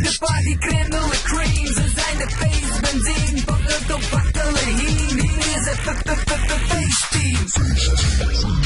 body granola cream Ze zijn de face benzine Pakken op bakkelen heen. Hier is het feestteam.